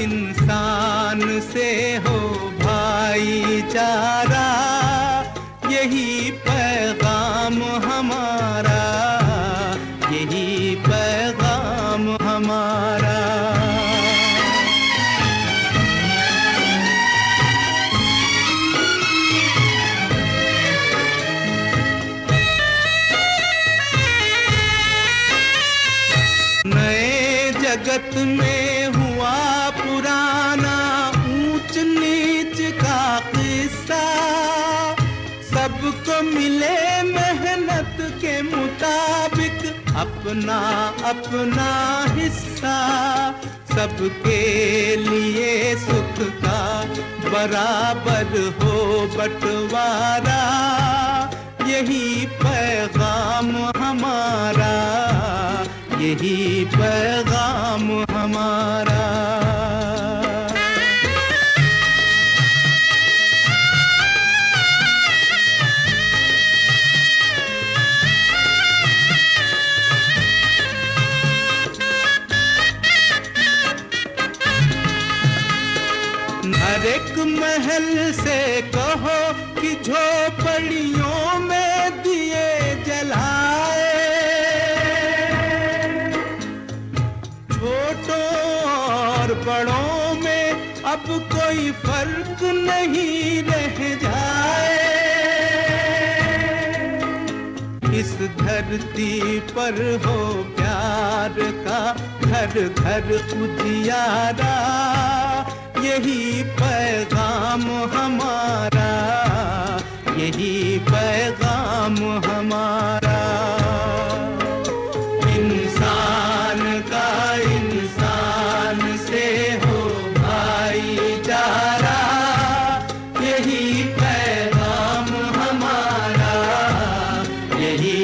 मन से हो भाईचारा यही पैगाम हमारा यही पैगाम हमारा। नए जगत में पुराना ऊंच नीच का किस्सा सबको मिले मेहनत के मुताबिक अपना अपना हिस्सा सबके लिए सुख का बराबर हो बंटवारा। यही पैगाम हमारा, यही पैगाम हमारा। हर एक महल से कहो कि झोपड़ियों में दिए जलाए। छोटों और बड़ों में अब कोई फ़र्क नहीं रह जाए। इस धरती पर हो प्यार का घर घर उजियारा। यही पैगाम हमारा, यही पैगाम हमारा। इंसान का इंसान से हो भाई चारा यही पैगाम हमारा, यही